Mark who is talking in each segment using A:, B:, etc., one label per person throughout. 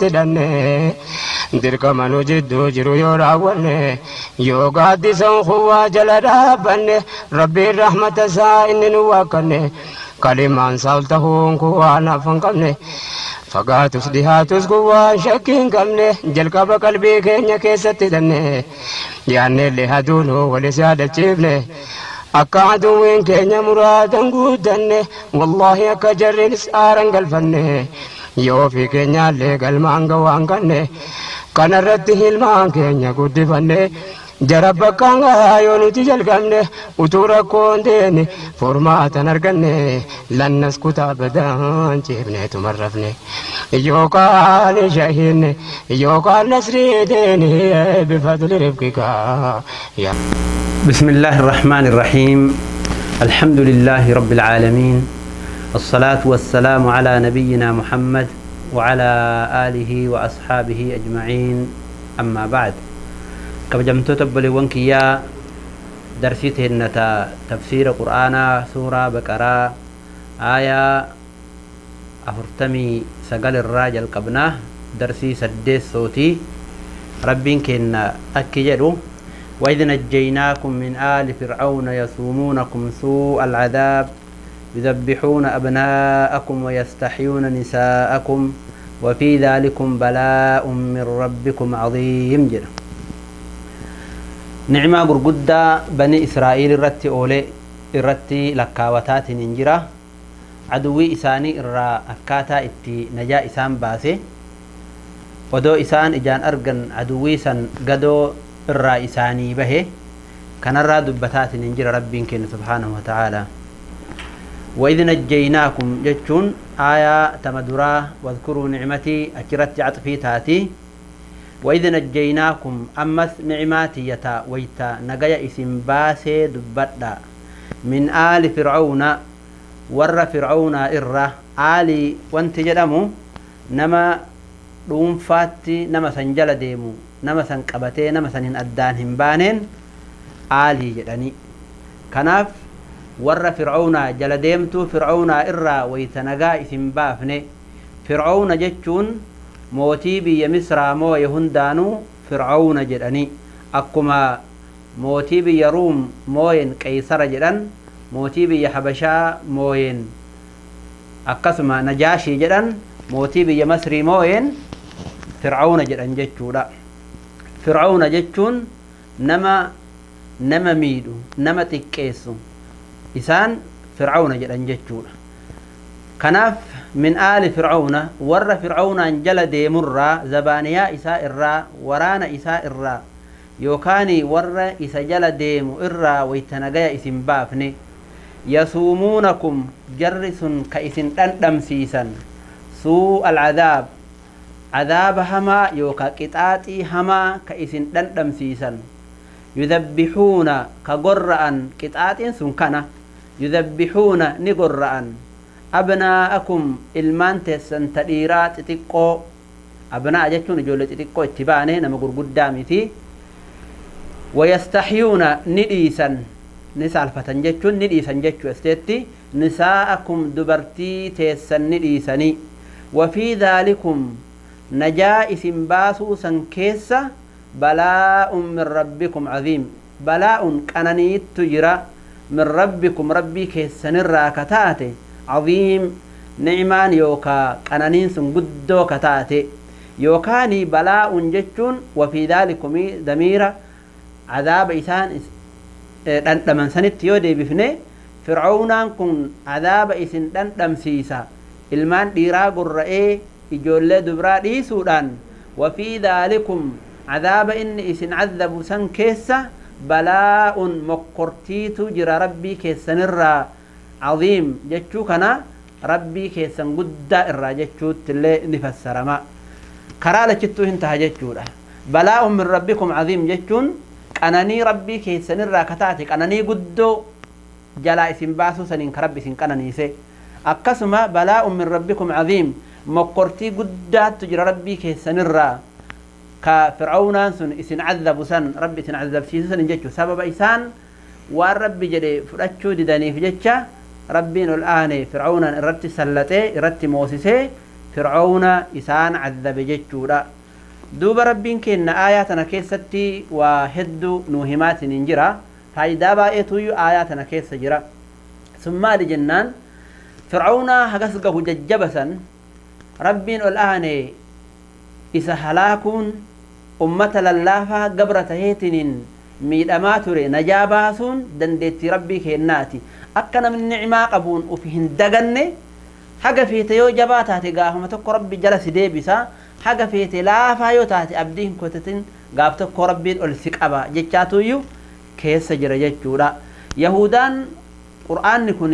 A: hidhanne dirqama nu jidduu jiru yoo raawwanne yoo gaaddisan kuwaa jala dhaabbanne rabbiin rahmata isaa inni nu waakkanne kalimaan saal tahuun kuwaa naaf hin qabne fagaatus dhihaatus kuwaa shakkii hin qabne jalqaba qalbii keenya keessatti hidhanne yaanneellee haduunuu walis yaadachiifne aduwwiin keenya muraadan guudanne wallaahi akka jarriinis aaran galfanne yoo fi keenyaallee galmaan gawaan kanne kanarratti hilmaan keenya guddifanne جرب كانغا يوني تجل كاني وتورا كونديني فورما تنر كاني لن نسكت ابدا جيبني تمرفني يوكا نشاهيني يوكا نسريديني بفضل ربكك يا
B: بسم الله الرحمن الرحيم الحمد لله رب العالمين الصلاة والسلام على نبينا محمد وعلى آله وأصحابه أجمعين أما بعد كبجمت تبلي ونكيا درسيت هنتا تفسير قرآن سورة بقرة آية أفرتمي سقل الراجل قبناه درسي سدس صوتي ربين كنا أكي وإذ نجيناكم من آل فرعون يسومونكم سوء العذاب يذبحون أبناءكم ويستحيون نساءكم وفي ذلكم بلاء من ربكم عظيم جدا نعمة قرقدة بني إسرائيل الرتي أولي الرتي لكاوتات ننجرة. عدوي إساني إرى أكاتا إتي نجا إسان باسي. ودو إسان إجان أرغن عدوي سن قدو bahe kanarraa dubbataatiin hin jira rabbiin keenya subhaanahu wa ta'aalaa وإذ نجيناكم جتشون آية تمدرا واذكروا نعمتي أكرت عطفي تاتي. وإذا نجيناكم أمس معماتي يتا ويتا نجايا إسم باسي دبتا من آل فرعون ور فرعون إرى آل وانت جدمو نما رونفاتي نما سنجل ديمو. نما سنقبتي نما سنين أدان همبانين آل جدني كناف ور فرعون جلديمتو فرعون إرى ويتا نجايا إسم بافني. فرعون جدشون hundaanuu fir'auna jedhanii akkuma mootii biyya ruum mooyen qeysara jedhan mootii biyya habashaa mooyen akkasuma najaashii jedhan mootii biyya masrii mooyen fir'auna jedhan jechuudha fir'auna jechuun nama nama miidhu nama xiqqeessu isaan fir'auna jedhan jechuudha kanaaf min aali fir'auna warra fir'aunaan jala deemurraa zabaaniyaa isaa irraa waraana isaa irraa yookaani warra isa jala deemu irraa wayta nagaya isin baafne yasuumuunakum jarri sun ka isin dhandhamsiisan suu alcadaab cadaaba hamaa yookaa qixaaxii hamaa ka isin dhandhamsiisan yudabbixuuna ka gorra'an qixaaxiin sun kana yudabbixuuna ni gorra'an abnaa'akum ilmaan teessan ta dhiiraa xixiqqoo. Abnaa'a jechuun ijoollee xixiqqoo itti baane nama gurguddaa miti. Wayastaxyuuna ni dhiisan. Ni saalfatan jechuun ni dhiisan jechuu esteetti. Nisaa'akum dubartii teessan ni dhiisanii wafii dhaalikum najaa isin baasuu san keessa balaa'un min rabbikum caziim balaa'un qananiittu jira. Min rabbikum rabbii keessanirraa ka taate caziim nicmaan yookaa qananiin sun guddoo ka taate yookaani balaa'un jechuun wafii dhaalikumi damiira cadaaba isaan dhandhaman sanitti yoo deebifne fircaunaan kun cadaaba isin dhandhamsiisa ilmaan dhiiraa gurra'ee ijoollee dubraa dhiisuudhaan wafii dhaalikum cadaaba inni isin cadabu san keessa balaa'un mokkortiitu jira rabbii keessanirraa caziim jechuu kana rabbii keessan guddaa irraa jechuutti illee ni fassarama karaa lachittuu hin taha jechuudha balaa'un min rabbikum caziim jechuun qananii rabbii keessanirraa kataate qananii guddoo jalaa isin baasuu saniin ka rabbi isin qananiise akkasuma balaa'un min rabbikum caziim mokkortii guddaattu jira rabbii keessanirraa ka fircaunaan sun isin cadabu san rabbi isin cadabsiisu sanin jechuu sababa isaan waan rabbi jedhe fudhachuu didaniif jecha rabbiin ol aane fir'aawnaan irratti sallatee irratti moosisee fir'aawna isaan caddabe jechuudha duuba rabbiin kenna aayaa tana keessatti waa hedduu nuu himaatiin hin jira faayidaa baay'eetuyyuu aayaa tana keessa jira sun maali jennaan fir'aawnaa hagas gahu jajjabasan rabbiin ol akka namni nicmaa qabuun uf hin daganne haga feete yoo jabaa taate gaafuma tokko rabbi jala si deebisa haga feete laafaa yoo taate abdii hin kutatin gaaf tokko rabbiin ol si qaba jechaatuyyuu keessa jira jechuudha. Yahudaan qur'aanni kun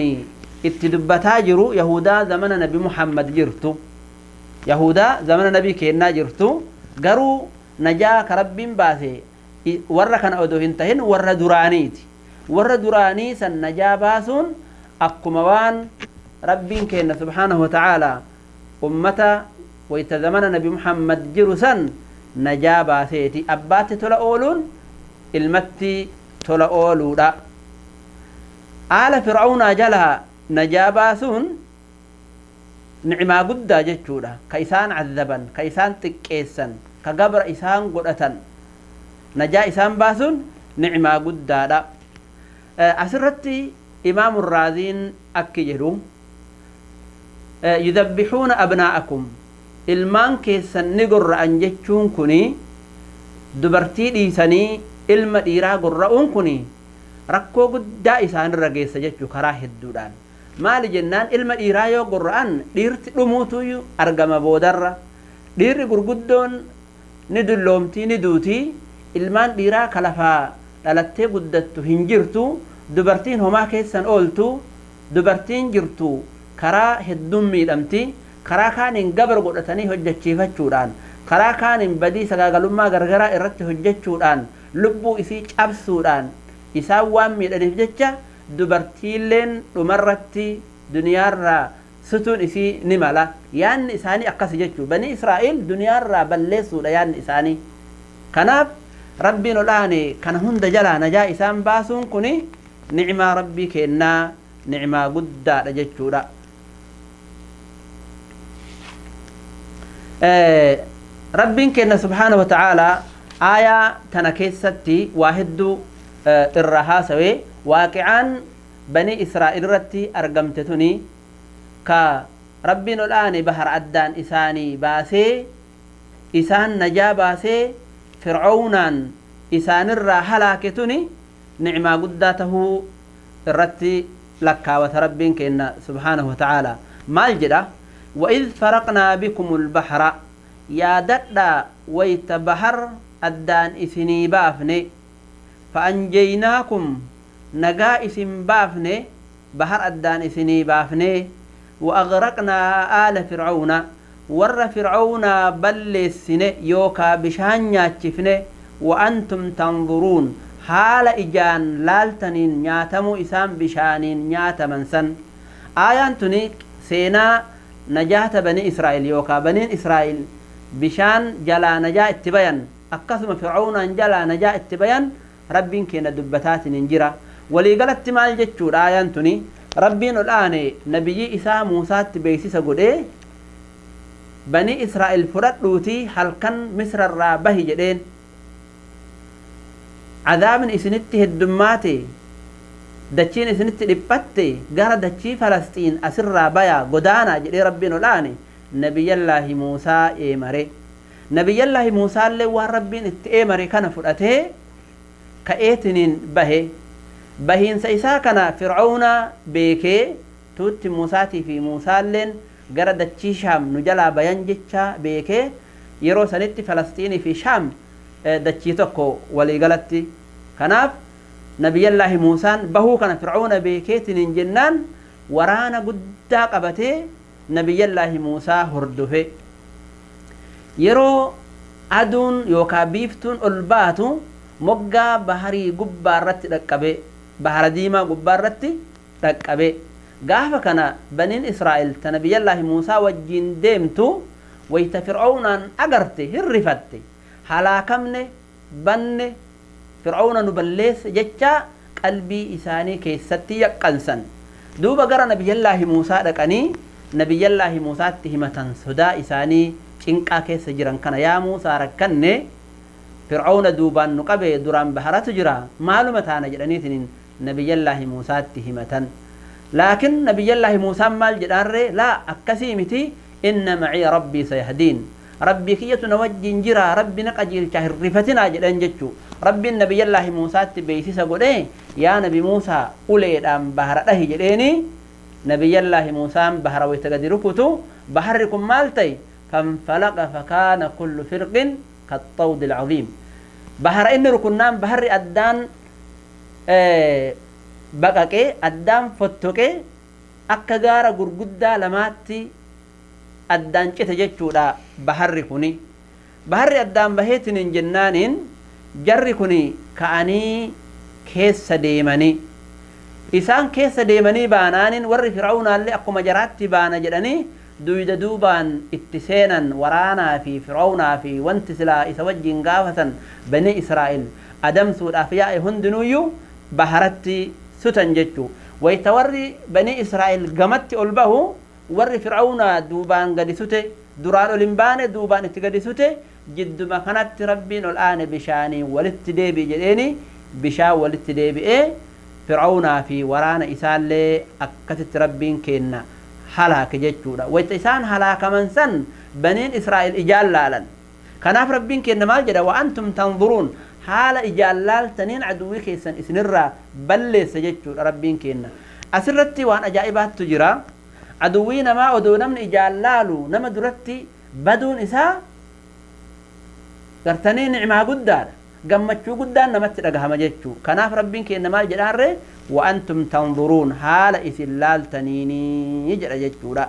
B: itti dubbataa jiru yahudaa zamana nabi muhammad jirtu. Yahudaa zamana nabii kennaa jirtu. Garuu najaa ka rabbiin baase warra kana odoo hin tahin warra duraaniiti ور دراني سن نجاباسون اقموان ربين كين سبحانه وتعالى. أمتا ويتزمن نبي محمد جرسن نجاباسيتي ابات تولا أولون إلمتي تولا أولودا. آل فرعون أجلها نجاباسون نعما قد جتشودا. كيسان عذبا كيسان تكيسا كقبر إسان قدتا نجا إسان باسون نعما قد asirratti imaamu raaziin akki jedhu yudabbixuuna abnaa'akum ilmaan keessan ni gorra'an jechuun kuni dubartii dhiisanii ilma dhiiraa gorra'uun kuni rakkoo guddaa isaanirra geessa jechuu karaa hedduudhaan maali jennaan ilma dhiiraa yoo gorra'an dhiirti dhumuutu argama boodarra dhiirri gurguddoon ni dulloomtii ni duutii ilmaan dhiiraa ka lafaa dhalattee guddattu hin jirtu dubartiin homaa keessan ooltu dubartiin jirtu karaa hedduun miidhamti karaa kaaniin gabar godhatanii hojjechiifachuudhaan karaa kaaniin badii sagaagalummaa gargaraa irratti hojjechuudhaan lubbuu isii cabsuudhaan isaan waan miidhaniif jecha dubartiilleen dhumarratti duniyaarraa sutuun isii ni mala yaanni isaanii akkas jechuu bani israa'el duniyaarraa balleessuudha yaanni isaanii kanaaf rabbiin olaane kana hunda jalaa najaa isaan baasuun kuni nicmaa rabbii kennaa nicmaa guddaadha jechuudha rabbiin kenna subhaanahu wa ta'aalaa aayaa tana keessatti waa hedduu irra haasawee waaqicaan banii israa'el irratti argamte tuni ka rabbiin olaane bahar addaan isaanii baasee isaan najaa baasee فرعونان إسان الرا هلاكتوني نعمة قداته الرتي لك وتربينك إن سبحانه وتعالى. ما الجدا وإذ فرقنا بكم البحر يا دتلا ويت بحر الدان إثني بافني. فأنجيناكم نجا إثن بافني بحر الدان إثني بافني. وأغرقنا آل فرعون ور فرعون بل السنة يوكا بشان ياتشفني وأنتم تنظرون. حال إجان لالتنين نياتمو إسام بشانين نياتمن سن. آيان تنيك سينا نجاة بني إسرائيل يوكا بني إسرائيل بشان جلا نجاة اتبين أكثم فرعون جلا نجاة اتبين ربين كينا دبتات ننجرة ولي قالت مال تني ربين الآن نبي إسا موسى تبيسي سقود بني فرد لوتي هل كان مصر الرابه جدين عذاب إسنته الدماتي dachiin isinitti dhiphatte gara dachii falasxiin asirraa baya godaanaa jedhee rabbiin olaane nabiyyallaahi muusaa eemare nabiyyallaahi muusaallee waan rabbiin itti eemare kana fudhatee ka'eetiniin bahe bahiinsa isaa kana fir'auna beekee tuutti muusaatii fi muusaalleen gara dachii shaam nu jalaa bayan jecha beekee yeroo sanitti falasxiinii fi shaam dachii tokko waliigalatti kanaaf nabiyallaahi muusaan bahuu kana fir'auna beekeetiin jennaan waraana guddaa qabatee nabiyallaahi muusaa hordofe yeroo aduun yookaan biiftuun ol baatu moggaa baharii gubbaa irratti dhaqqabe bahara diimaa gubbaa irratti dhaqqabe gaafa kana baniin israa'el ta nabiyallaahi muusaa wajjiin deemtu wayta fir'aunaan agarte hirrifatte halaakamne banne fir'auna nu balleessa jecha qalbii isaanii keessatti yaqqansan duuba gara nabiyyallaahi muusaa dhaqanii nabiyyallaahi muusaatti himatan sodaa isaanii cinqaa keessa jiran kana yaa muusaa rakkanne fir'auna duubaan nu qabe duraan baharatu jira maaluma taana jedhaniitiin nabiyyallaahi muusaatti himatan laakin لكن نبي الله موسى مال جدار لا أكسي متي إن معي ربي سيهدين. ربي كيتنا وجن جرا ربي نقجل كهرفتنا جدان جدشو ربي النبي الله موسى تبيسي سقول إيه يا نبي موسى أولي الآن بحر أهي جديني. نبي الله موسى بحر ويتقدركتو بحركم مالتي. فانفلق فكان كل فرق كالطود العظيم. بحر إن ركنان بحر أدان إيه، بقاكي أدان فتوكي أكا غارة غرغدة لماتي أدان كتا جتشودا بحر كوني بحر أدان بهيتن جنانين جر كوني كأني كيس ديماني isaan keessa deemanii baanaanin warri fir'aunaallee akkuma jaraatti baana jedhanii duyda duubaan itti seenan waraanaa fi fir'aunaa fi wanti silaa isa wajjin gaafatan bani israa'el adamsuudhaaf yaa'e hundinuuyyuu baharatti warri fir'aunaa duubaan gadi sute duraan ol hin baane duubaan itti gadi sute jidduma kanatti rabbiin ol aane bishaaniin walitti deebi'i jedheeni bishaan walitti deebi'ee fir'aunaa fi waraana isaallee akkasitti rabbiin kenna halaake jechuudha wayta isaan halaakaman san baniin israa'el ijaan laalan kanaaf rabbiin kenna maal jedha wa antum tanzuruun haala ijaan laaltaniin aduwwii keessan isinirraa balleessa jechuudha rabbiin kenna asirratti waan ajaa'ibaattu jira aduwwii namaa odoo namni ijaan laalu nama duratti baduun isaa gartanii nicmaa guddaadha gammachuu guddaan namatti dhagahama jechuu kanaaf rabbiin kenna maal jedhaarre wa antum tanzuruun haala isin laaltaniinii jedha jechuudha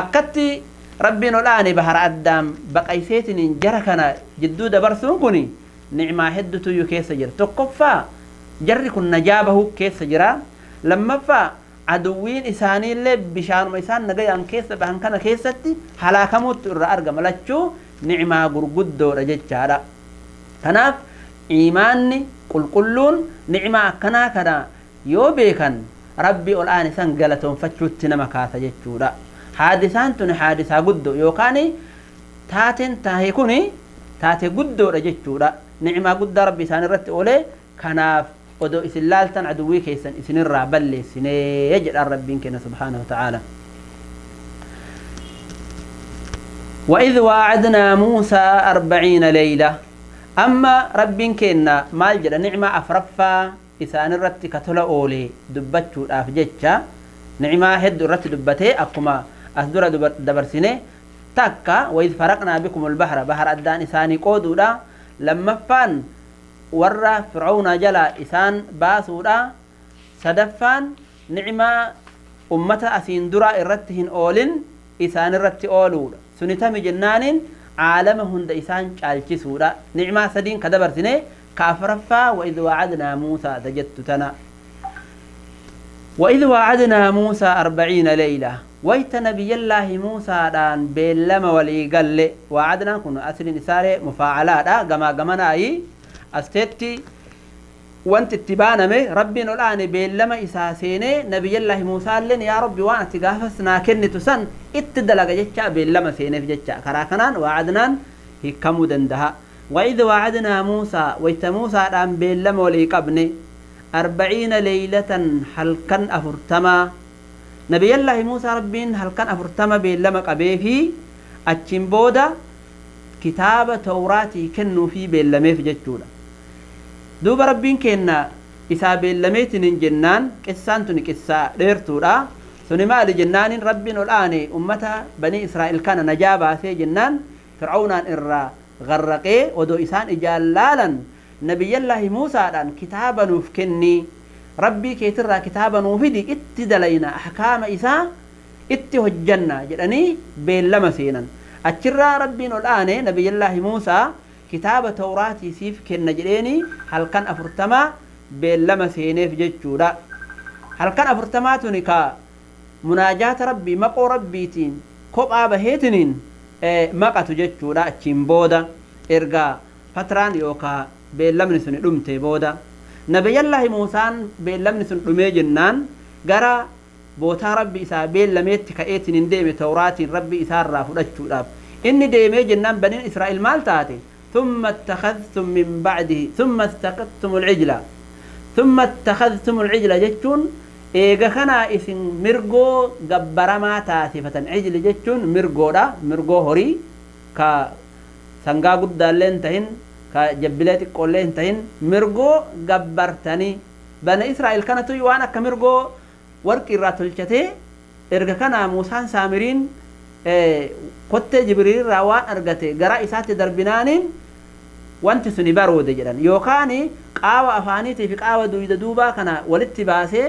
B: akkatti rabbiin olaane bahara addaan baqayseetiniin jara kana jidduu dabarsuun kun nicmaa heddutuyyuu keessa jira tokkoffaa jarri kun najaa bahuu keessa jira lammaffaa aduwwiin isaaniillee bishaanuma isaan nagayaan keessa bahan kana keessatti halaakamuutti irra argama lachuu nicmaa gurguddoodha jechaadha kanaaf iimaanni qulqulluun nicmaa akkanaa kana yoo beekan rabbii ol aane san galatoonfachuutti nama kaasa jechuudha haadisaan tun haadisaa guddoo yookaan taateen taahee kun guddaa rabbi isaan irratti oolee kanaaf odoo isin laaltan aduwwii keessan isinirraa balleessinee jedhaan rabbiin kenna subhaanahu wa ta'aala وإذ واعدنا موسى أربعين ليلة أما ربين كنا مال جدا نعمة أفرفا إسان الرت كتلا أولي دبتشو أفجتشا نعمة هد الرت دبته أكما أسدر دبرسيني تكا وإذ فرقنا بكم البحر بحر أدان إساني قودودا لما فان ورا فرعون جلا إسان باسودا سدفان نعمة أمتا أسين درا الرتهن أولين إسان الرت أولودا sunitami jennaanin caalama hunda isaan caalchisuudha nicmaa sadiin ka dabarsine ka afraffaa waid waacadnaa muusaa ta jettu tana وإذ وعدنا موسى أربعين ليلة. ويت نبي الله موسى دان بلما وليقل وعدنا كن أسر نسار مفاعلا دا قما قمنا أي أستيتي. وانت اتبانا مي. ربنا الآن لما إساسيني نبي الله موسى لن. يا رب وانا تقافسنا كن تسن اتدلق جتشا بلما سيني في جتشا. كراكنا وعدنا هكمو دندها وإذ وعدنا موسى. ويت موسى دان بلما وليقبني أربعين ليلة كان أفرتما نبي الله موسى ربين كان أفرتما بيلما قبيه في أتشين بودا كتاب توراتي كنو في بيلما في جتشولا duuba rabbiin kenna isaa beellameetiin jennaan qissaan tuni qissaa dheertuudha suni maali jennaanin rabbiin ol aane ummata banii israa'el kana najaa baasee jennaan fir'aawnaan irraa garraqee odoo ijaan laalan nabiyyallaahi muusaadhaan kitaaba nuuf kenni rabbii keetirraa kitaaba nuu fidi itti dalayna ahkaama isaa itti hojjanna jedhanii beellama seenan achirraa rabbiin ol aane nabiyyallaahi muusaa kitaaba tawraatii siif kenna jedheeni halkan afurtamaa beellama seeneef jechuudha halkan afurtamaa tuni ka munaajaata rabbii maqoo rabbiitiin kophaa baheetiniin maqatu jechuudha achiin booda erga fatraan yookaa beellamni sun dhumte booda nabiyyallaahi muusaan beellamni sun dhumee jennaan gara bootaa rabbi isaa beellameetti ka'eetiin hin deeme tawraatiin rabbi isaarraa fudhachuudhaaf inni deemee jennaan baniin israa'el maal taate ثم اتخذتم من بعده ثم اتخذتم العجل ثم اتخذتم العجل جتون eega kanaa isin mirgoo gabbaramaa taasifatan cijli jechuun mirgoodha mirgoo horii ka sangaa guddaallee hin tahin bana israa'el kanatu waan akka mirgoo warqii irraa tolchatee erga kanaa muusaan saamiriin kottee jibriilirraa waan argate gara isaatti darbinaaniin wanti suni baroode jedhan yookaan qaawa afaaniitii fi qaawa duyda duubaa kana walitti baasee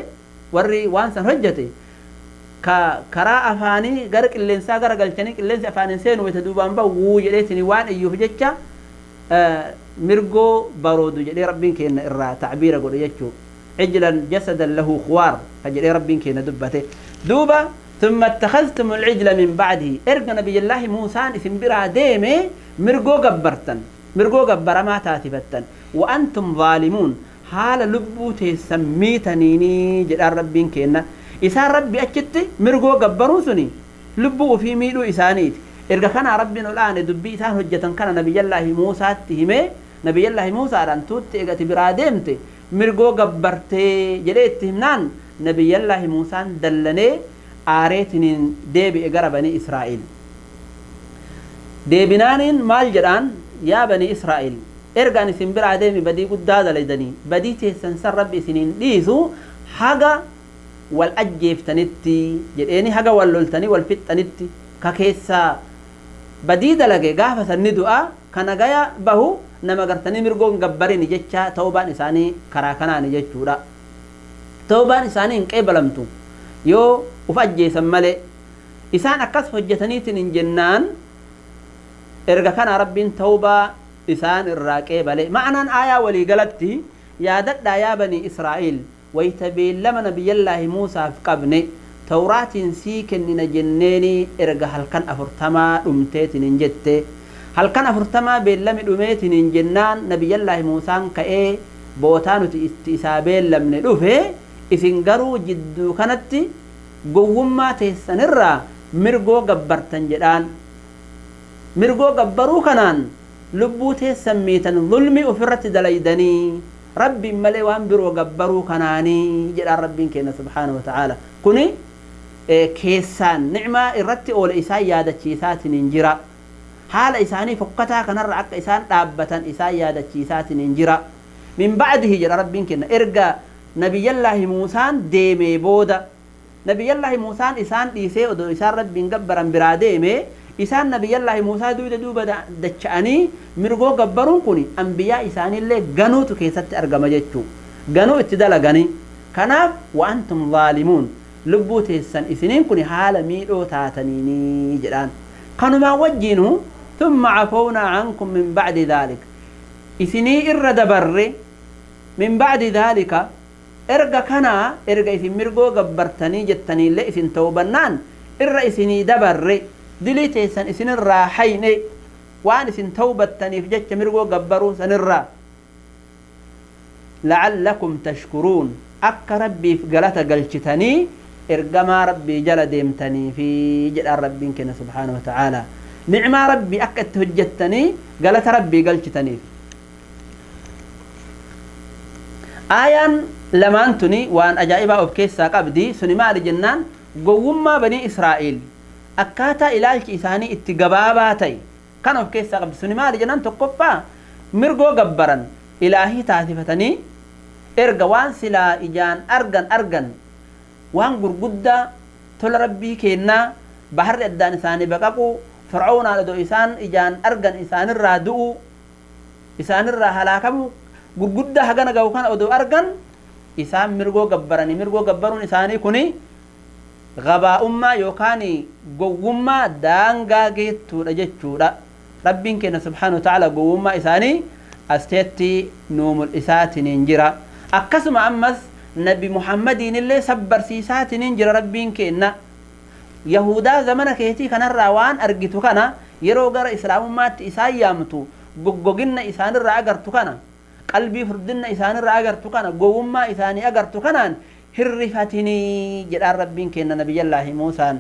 B: warri waan san hojjete ka karaa afaanii gara qilleensaa gara galchanii qilleensi afaaniin seenu wayita duubaan bahu wuu jedheetiin waan iyyuuf jecha mirgoo baroodu jedhee rabbiin keenya irraa tacbiira godhe jechuu عجلا جسدا له خوار. فجل ربي كينا دبته. دوبا ثم اتخذتم العجل من بعده. ارجع نبي الله موسى اسم برا ديمي مرقو قبرتن. مرقو قبر ما تاتفتن وأنتم ظالمون. حال لبو تسميتنيني جدار ربي كينا. إسان ربي أجت مرقو قبرو سني. لبو في ميلو إسانيت. ربنا الآن دبي إسان هجة كان نبي الله موسى تهمه نبي الله موسى أن توت إجت برا ديمته mirgoo gabbartee jedhee itti himnaan nabiyyallaahi muusaan dallanee aareetiniin deebi'e gara banii israa'el deebinaaniin maal jedhaan yaa banii israa'el ergaan isin biraa deemi badii guddaa dalaydanii badii teessan san rabbi isiniin dhiisu haga wal ajjeeftanitti jedheeni haga wal loltanii wal fixxanitti ka keessaa badii dalage gaafa sanni du'a kana gaya bahu nama gartanii mirgoon gabbarini jecha ta'ubaan isaanii karaa kanaani jechuudha ta'ubaan isaanii hin qeebalamtu yoo uf ajjeesan malee isaan akkas hojjetaniitiin hin jennaan erga kana rabbiin ta'ubaa isaan irraa qeebale ma'anaan aayaa walii galatti yaadadhaa yaa banii israa'el wayta beellama nabiyyallaahi muusaaf qabne hin jette halkan afurtamaa beellami dhumeetiin hin jennaan nabiyyallaahi muusaan ka'ee bootaa nuti itti isaa beellamne dhufe isin garuu jidduu kanatti gowwummaa teessanirraa mirgoo gabbartan jedhaan mirgoo gabbaruu kanaan lubbuu teessan miitan zulmi ofirratti dalaydanii rabbiin malee waan biroo gabbaruu kanaanii jedhaan rabbiin keenya subhaanahu wa ta'aala kuni keessaan nicmaa irratti oole isaan yaadachiisaatiin hin jira haala isaanii fokkataa kanarra akka isaan dhaabbatan isaan yaadachiisaatiin hin jira min bacdihi jedha rabbiin kenna erga nabiyyallaahi muusaan deemee booda nabiyyallaahi muusaan isaan dhiisee odoo isaan rabbiin gabbaran biraa deemee isaan nabiyyallaahi muusaa duuda duuba dacha'anii mirgoo gabbaruun kun ambiyaa isaaniillee ganuutu keessatti argama jechuu ganuu itti dalaganii kanaaf wa'antum zaalimuun lubbuu teessan isiniin kun haala miidhoo taataniini jedhaan. Kanumaan wajjiinu ثم عفونا عنكم من بعد ذلك إسني إر دبر من بعد ذلك إرجع كنا إرجع إسن مرجو جبرتني جتني لا إسن توبنان إر إسني دبر دليت إسن إسن الراحين وأن إسن توبتني في جت مرجو جبروا سنرا لعلكم تشكرون أك ربي في قلت قلتني إرجما ربي جل ديمتني في جل ربي كنا سبحانه وتعالى. نعمة ربي أكت هجتني قالت ربي قلتني آيان لما أنتني وأن أجائبها أبكيسا قبدي سنما لجنان قوما بني إسرائيل. أكاتا إلالك إساني اتقباباتي. كان أبكيسا قبدي سنما لجنان تقفا. مرقو قبرا إلهي تاتفتني. إرقا وان سلا إجان أرقن أرقن. وان قرقودة تل ربي كينا بحر أدان إساني بقاقو. فرعون على دو إسان إجان أرغن إسان الرادو. إسان الرا هلاكمو غرغدة هغنا غو كان أدو أرغن. إسان مرغو غبرني. مرغو غبرون إساني كوني غبا أمة يوكاني غوما دانغا جيتو رجتشورا ربين كنا سبحانه وتعالى غوما إساني أستيتي نوم الإسات ننجرا أكسم أمس نبي محمد اللي صبر سيسات ننجر ربين كينا. يهودا زمنا كهتي كان الراوان أرغتو كانا يرو غر إسلام مات إسا يامتو. غوغينا إسان الرا أغرتو كانا قلبي فردنا إسان الرا أغرتو كانا غوما إساني أغرتو كانا هرفتني جدار ربين كينا نبي الله موسى.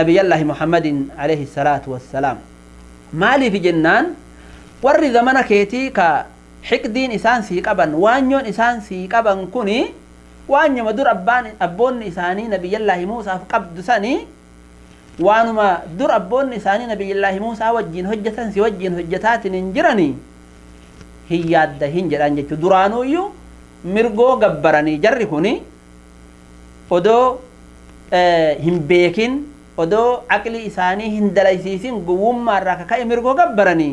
B: نبي الله محمد عليه الصلاة والسلام. مالي في جنان. ورد زمنا كهتي كهتي ka xiqdiin isaan sii qaban waanyoon isaan sii qaban kuni waanyuma dur abbaan abboonni isaanii nabiyyallaahi muusaaf qabdu sanii waanuma dur abboonni isaanii nabiyyallaahi muusaa wajjiin hojjetan si wajjiin hojjetaatin hin jiranii hin yaadda hin jedhan jechuu duraanuuyyuu mirgoo gabbaranii jarri kuni odoo hin beekin odoo aqli isaanii hin dalaysiisin gowwummaa irraa kaka'e mirgoo gabbaranii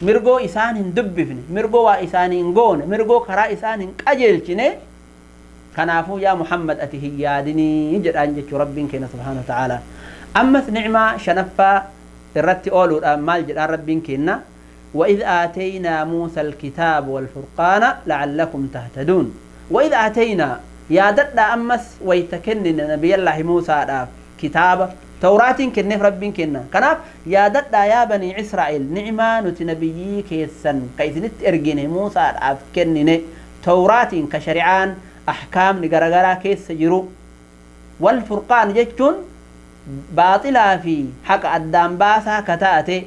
B: mirgoo isaan hin dubbifne mirgoo waa isaanii hin goone mirgoo karaa isaan hin qajeelchine kanaafuu yaa muhammad ati hin yaadinii jedhaan jechuu rabbiin keenya subhaana wa ta'aalaa ammas nicmaa shanaffaa irratti ooluudhaan maal jedhaan rabbiin keenya وإذ آتينا موسى الكتاب والفرقان لعلكم تهتدون وإذ آتينا يا دد أمس ويتكن نبي الله موسى كتاب توراة كنف رب كنا كناف يا دد يا بني إسرائيل نعمة نتنبي كيسن. كيسنت إرجين موسى أف كنن توراة كشريعان أحكام نجرجرا كيس جرو والفرقان جتون باطلا في حق الدام باسا كتاتي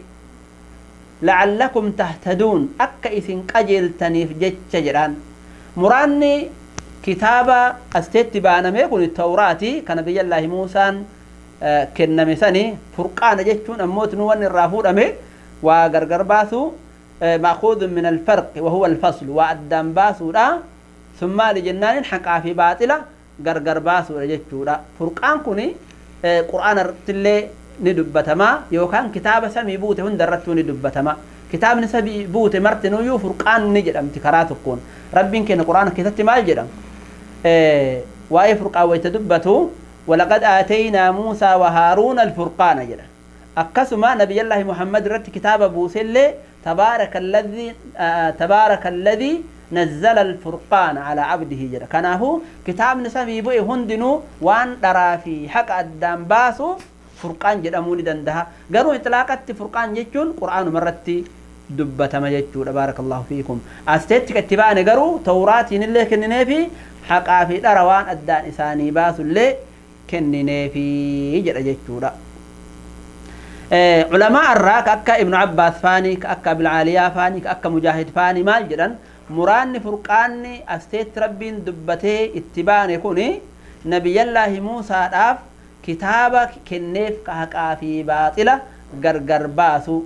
B: لعلكم تهتدون. أكا إسن قجل تنيف جتش جران. مراني كتابة أستيت بانا ميكون التوراة. كان بي الله موسى آه مساني فرقان جتشون أموت نوان الرافور أمي وغرغر باسو آه مأخوذ من الفرق وهو الفصل وأدام باسو لا ثم لجنان حقا في باطلة غرغر باسو جتشو لا فرقان كوني آه قرآن الرتلي ni dubbatamaa yookaan kitaaba samii buute hundarrattuu ni dubbatamaa kitaabni samii buute martinuyyuu furqaan ni jedhamti karaa tokkoon rabbiin keenya quraana keessatti maal jedham waa'ee furqaan wayta dubbatu ولقد آتينا موسى وهارون الفرقان جل. أكسما نبي الله محمد رت كتاب أبو بوسلة تبارك الذي آه، آه، تبارك الذي نزل الفرقان على عبده جل. كان هو كتاب نسمى يبوي هندنو وان درا في حق الدم باسو فرقان جل أمون دندها. جرو إطلاقة فرقان يجون قرآن مرتي دبة مجتو بارك الله فيكم. أستيت كتبان قالوا توراتي نلك النبي حق في دروان الدان إساني باسو اللي kenninee fi jedha jechuudha. Culamaa irraa ka akka Ibnu Abbaas faanii ka akka Abilcaaliyaa faanii ka akka Mujaahid faanii maal jedhan muraanni furqaanni asteetti rabbiin dubbatee itti baane kuni nabiyyallaahi Muusaadhaaf kitaaba kenneef ka haqaa fi baaxila gargar baasu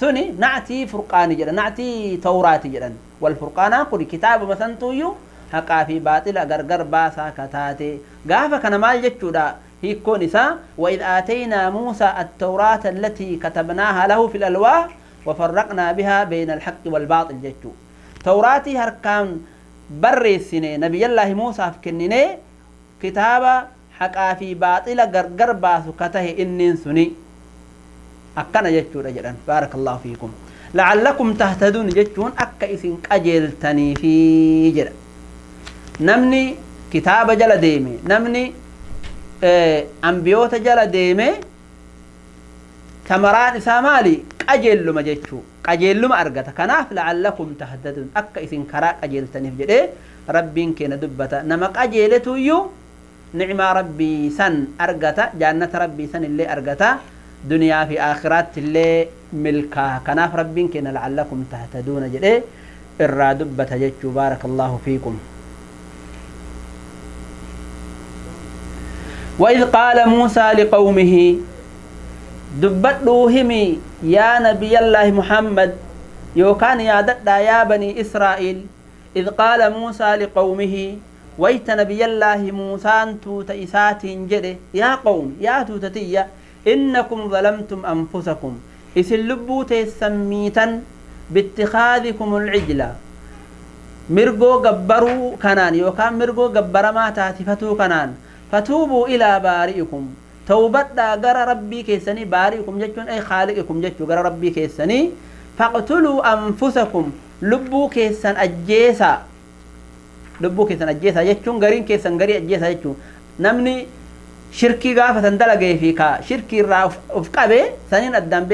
B: suni nactii furqaani jedhan nactii tawraati jedhan wal furqaanaan kun kitaaba masantuyyuu haqaa fi baaxila gargar baasaa ka taate gaafa kana maal jechuudha hiikkoon isaa وإذ آتينا موسى التوراة التي كتبناها له في الألواح وفرقنا بها بين الحق والباطل جتو توراتي هركان بري السنة نبي الله موسى فكنني كتابة haqaa fi baaxila gargar baasu ka tahe innin suni akkana jechuudha jedhan baarakallahu fiikum la'allakum tahtaduun jechuun akka isin qajeeltaniifi jedha نمني كتاب جل ديمه نمني أنبيوت جل ديمه كمران سامالي قجل لما جيتشو قجل لما أرغتا كناف لعلكم تهددون أكا إثن كراء قجل تنفج إيه ربين كينا دبتا نما قجل تويو نعمة ربي سن أرغتا جانة ربي سن اللي أرغتا دنيا في آخرات اللي ملكا كناف ربين كنا لعلكم تهددون جل إيه الرادبة جيتشو بارك الله فيكم وإذ قال موسى لقومه دبت دوهمي يا نبي الله محمد يوكان يا ددا يا بني إسرائيل إذ قال موسى لقومه ويت نبي الله موسى توت إسات جده يا قوم يا توتتية إنكم ظلمتم أنفسكم إسن لبو تسميتا باتخاذكم العجلة مرغو قبروا كنان يوكان مرغو قبر ما تاتفتو كنان فتوبوا إلى بارئكم توبتا غر ربي كيسني بارئكم جتون أي خالقكم جتون غر ربي كيسني فاقتلوا أنفسكم لبو كيسن أجيسا lubbuu keessan ajjeesaa jechuun gariin keessan garii ajjeesaa jechuun namni shirkii gaafatan dalagee fi ka shirkii irraa of qabee saniin addaan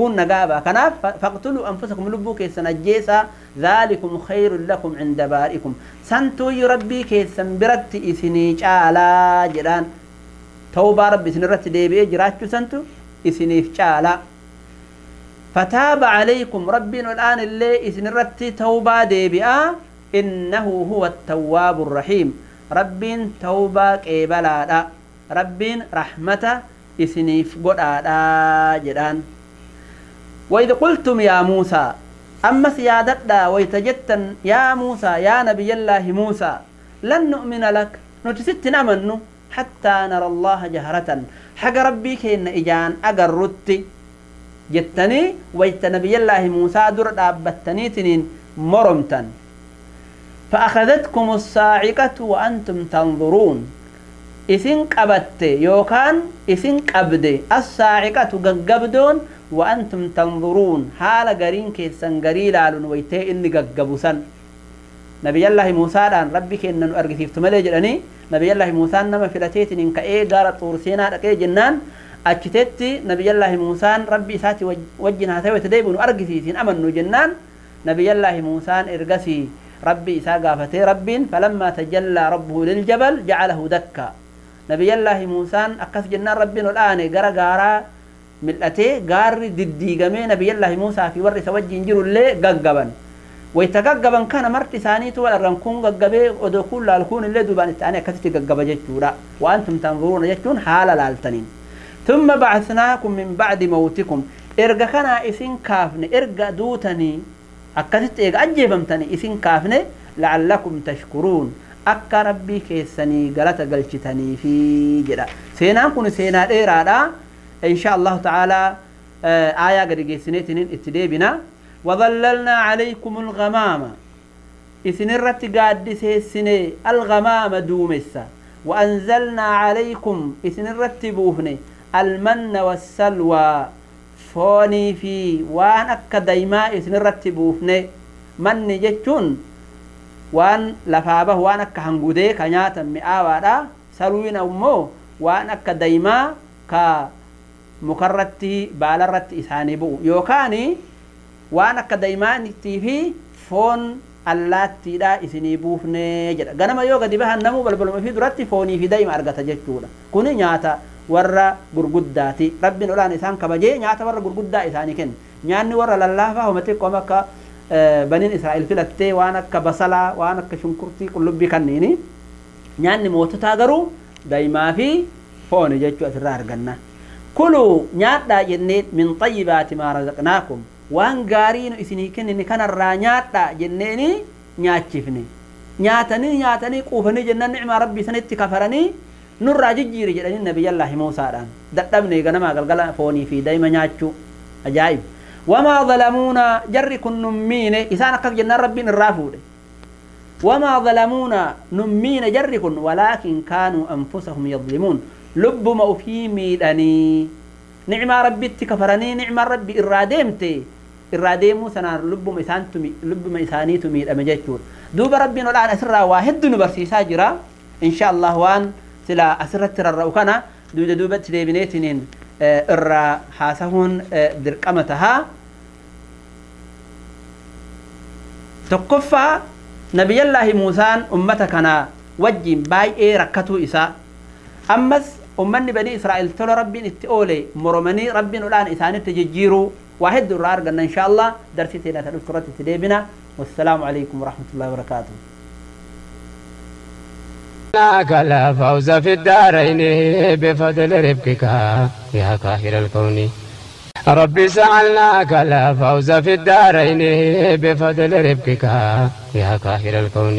B: كون نقابا كناف فاقتلوا أنفسكم. لبو كيسن الجيسا ذلكم خير لكم عند بارئكم. سنتو يربي كيسن برت إسني جالا جران توبة ربي سنرت ديبئي جراتشو سنتو. إسني جالا فتاب عليكم ربنا الآن اللي إسنرت توبة ديبئا إنه هو التواب الرحيم. رب توبة كيبلا رب رحمة إسنيف قد جدان وإذ قلتم يا موسى أما سيادتنا ويتجتا يا موسى يا نبي الله موسى لن نؤمن لك نتست نمن حتى نرى الله جهرة. حق ربي كين إجان أقررت جتني ويت نبي الله موسى در دابتني تنين مرمتا فأخذتكم الصاعقة وأنتم تنظرون. إذن قبت يوكان إذن قبد الصاعقة قبدون وأنتم تنظرون حال قرين كيسان قريلا ويتي إني قبسان نبي الله موسى دان ربي كينن أرغسيف تملي جلني. نبي الله موسى نما فلتيت إن كأي غارة طورسينا لكي جنان. أجتت نبي الله موسى ربي ساتي وجنا ثوي تديبون أرغسيسين أمنو جنان. نبي الله موسى إرغسي ربي إسا قافته رب فلما تجلى ربه للجبل جعله دكا. نبي الله موسى أكس جنان ربي الآن غرا غارا ملأتي غاري دديغمي نبي الله موسى في ورث وجه جرو اللي ققبا ويتققبا كان مرت ثاني تو الرنكون ققبي ودو كل الكون اللي دوبان الثاني كتت ققبا جتورا وأنتم تنظرون جتون حال الالتنين ثم بعثناكم من بعد موتكم. إرقا كان إسين كافن. إرقا دوتني. أكتت إيقا أجيبمتني إسين كافن. لعلكم تشكرون. أكا ربي كيسني. قلت قلشتني في جدا سينا كون سينا إيرادا إن شاء الله تعالى آية قد قيسنيتين اتديبنا. وظللنا عليكم الغمامة إثن الرت قاد سيسني الغمامة دومسة وأنزلنا عليكم إثن الرت بوفني المن والسلوى. فوني في وان أكا دايما إثن الرت بوفني من جتون وان لفابه وان أكا هنقودي كنياتا مئاوادا سلوين أمو. وان أكا دايما. كا mukarratti baalarratti isaanii bu'u yookaan waan akka daa'imaaniitii fi foon allaattiidha isinii buufnee jedha ganama yoo gadi bahan namuu balbaluma fi duratti foonii fi daa'ima argata jechuudha kuni nyaata warra gurguddaati rabbiin olaan isaan kabajee nyaata warra gurguddaa isaanii kenne nyaanni warra lallaafaa homa xiqqoom akka baniin israa'el filattee waan akka basalaa waan akka shunkurtii qullubbii kanniini nyaanni moototaa garuu daa'imaa fi fooni jechuu asirraa arganna. كلوا نياتا جنين من طيبات ما رزقناكم. وان غارين إسني كنني كان الرا نياتا جنيني نياتشفني. نياتني نياتني قوفني جنن نعم ربي سنتي كفرني. نور جيجيري جدني النبي الله موسى دان. ددبني غنما غلغلا فوني في دايما نياتشو. عجائب وما ظلمونا جر كن نمين إسانا كف جنن ربي الرافود وما ظلمونا نمين جر كن. ولكن كانوا أنفسهم يظلمون. لبما وفي ميداني نعمة ربي تكفرني نعمة ربي إراديمتي. إراديمو سنار لبما إسانتمي لبما إساني تميد أمجيتور دوب ربي نولان أسرى واحد نبرسي ساجرا إن شاء الله وان سلا أسرت ترى وكنا دودا دوبا تليبنيتنين إرى حاسهون درقمتها. تقفى نبي الله موسى أمتكنا. وجين باي إيه ركتو إساء. أمس أمني بني إسرائيل تولى ربي نتقولي مرمني ربي الآن إساني تججيرو واحد درار قلنا إن شاء الله درسي تينا تذكرة تديبنا. والسلام عليكم ورحمة الله وبركاته.
A: لك لا فوز في الدارين بفضل ربك يا كاهر الكون. ربي سألناك لا فوز في الدارين بفضل ربك يا كاهر الكون.